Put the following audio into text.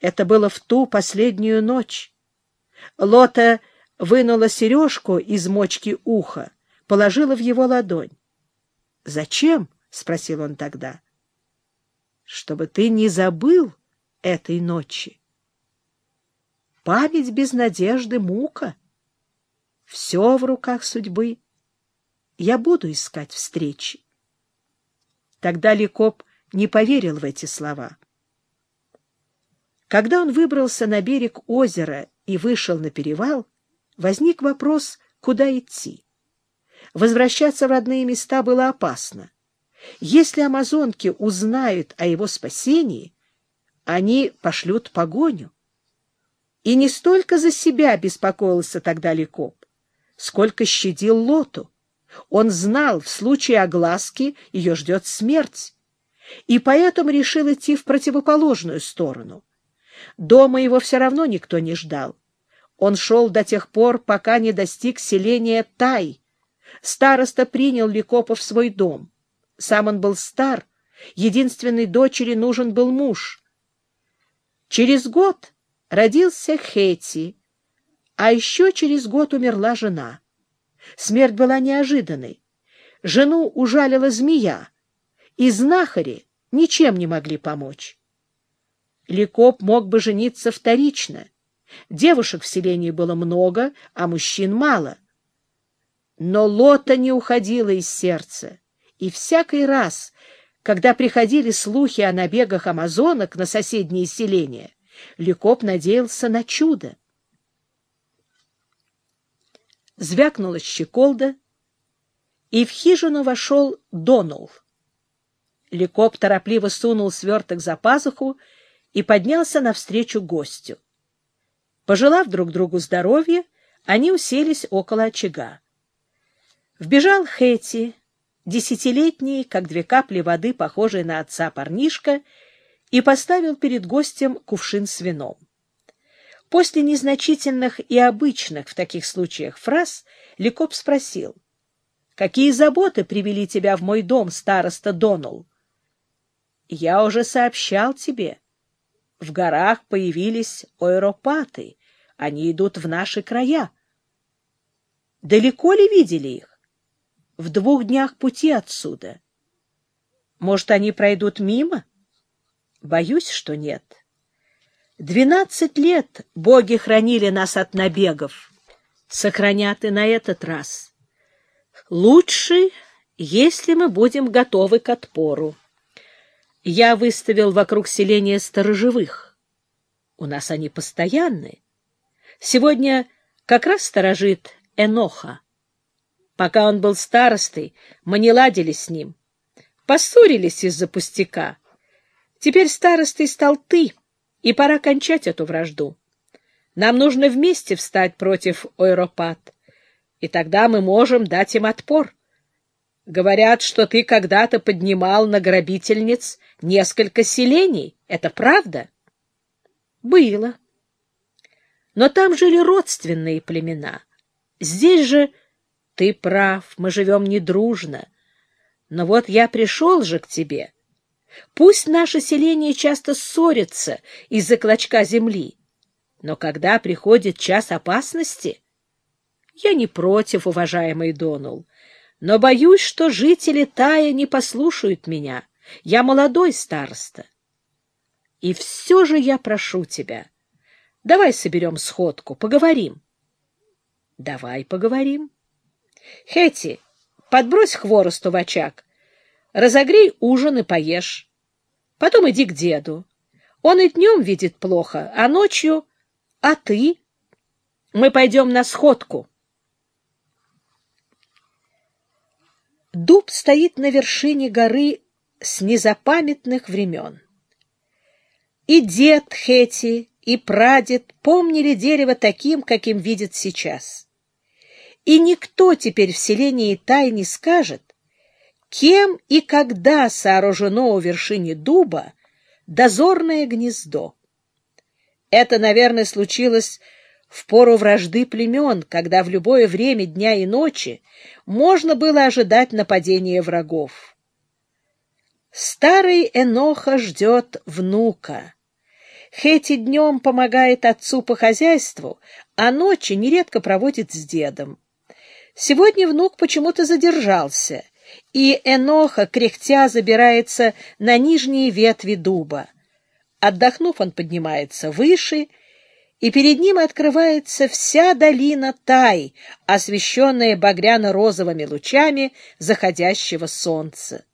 Это было в ту последнюю ночь. Лота вынула сережку из мочки уха, положила в его ладонь. — Зачем? — спросил он тогда. — Чтобы ты не забыл этой ночи. Память без надежды — мука. Все в руках судьбы. Я буду искать встречи. Тогда Ликоп не поверил в эти слова. Когда он выбрался на берег озера и вышел на перевал, возник вопрос, куда идти. Возвращаться в родные места было опасно. Если амазонки узнают о его спасении, они пошлют погоню. И не столько за себя беспокоился тогда Ликоп, сколько щадил Лоту. Он знал, в случае огласки ее ждет смерть, и поэтому решил идти в противоположную сторону. Дома его все равно никто не ждал. Он шел до тех пор, пока не достиг селения Тай. Староста принял Ликопа в свой дом. Сам он был стар, единственной дочери нужен был муж. Через год родился Хети, а еще через год умерла жена. Смерть была неожиданной. Жену ужалила змея, и знахари ничем не могли помочь. Ликоп мог бы жениться вторично. Девушек в селении было много, а мужчин мало. Но Лота не уходила из сердца, и всякий раз, когда приходили слухи о набегах амазонок на соседние селения, Ликоп надеялся на чудо. Звякнула щеколда, и в хижину вошел Донул. Ликоп торопливо сунул сверток за пазуху и поднялся навстречу гостю. Пожелав друг другу здоровья, они уселись около очага. Вбежал Хэти, десятилетний, как две капли воды, похожий на отца парнишка, и поставил перед гостем кувшин с вином. После незначительных и обычных в таких случаях фраз Ликоп спросил, «Какие заботы привели тебя в мой дом, староста Донал?» «Я уже сообщал тебе. В горах появились ойропаты. Они идут в наши края. Далеко ли видели их? В двух днях пути отсюда. Может, они пройдут мимо? Боюсь, что нет. Двенадцать лет боги хранили нас от набегов. Сохранят и на этот раз. Лучше, если мы будем готовы к отпору я выставил вокруг селения сторожевых. У нас они постоянные. Сегодня как раз сторожит Эноха. Пока он был старостой, мы не ладили с ним. Поссорились из-за пустяка. Теперь старостой стал ты, и пора кончать эту вражду. Нам нужно вместе встать против Ойропат, и тогда мы можем дать им отпор. Говорят, что ты когда-то поднимал на грабительниц несколько селений. Это правда? Было. Но там жили родственные племена. Здесь же ты прав, мы живем недружно. Но вот я пришел же к тебе. Пусть наше селение часто ссорится из-за клочка земли, но когда приходит час опасности... Я не против, уважаемый Донул, но боюсь, что жители Тая не послушают меня. Я молодой староста. И все же я прошу тебя, давай соберем сходку, поговорим. Давай поговорим. Хэти, подбрось хворосту в очаг, разогрей ужин и поешь. Потом иди к деду. Он и днем видит плохо, а ночью... А ты? Мы пойдем на сходку. Дуб стоит на вершине горы с незапамятных времен. И дед Хети, и прадед помнили дерево таким, каким видят сейчас. И никто теперь в селении Тай не скажет, кем и когда сооружено у вершине дуба дозорное гнездо. Это, наверное, случилось в пору вражды племен, когда в любое время дня и ночи можно было ожидать нападения врагов. Старый Эноха ждет внука. Хэти днем помогает отцу по хозяйству, а ночи нередко проводит с дедом. Сегодня внук почему-то задержался, и Эноха, кряхтя, забирается на нижние ветви дуба. Отдохнув, он поднимается выше, и перед ним открывается вся долина Тай, освещенная багряно-розовыми лучами заходящего солнца.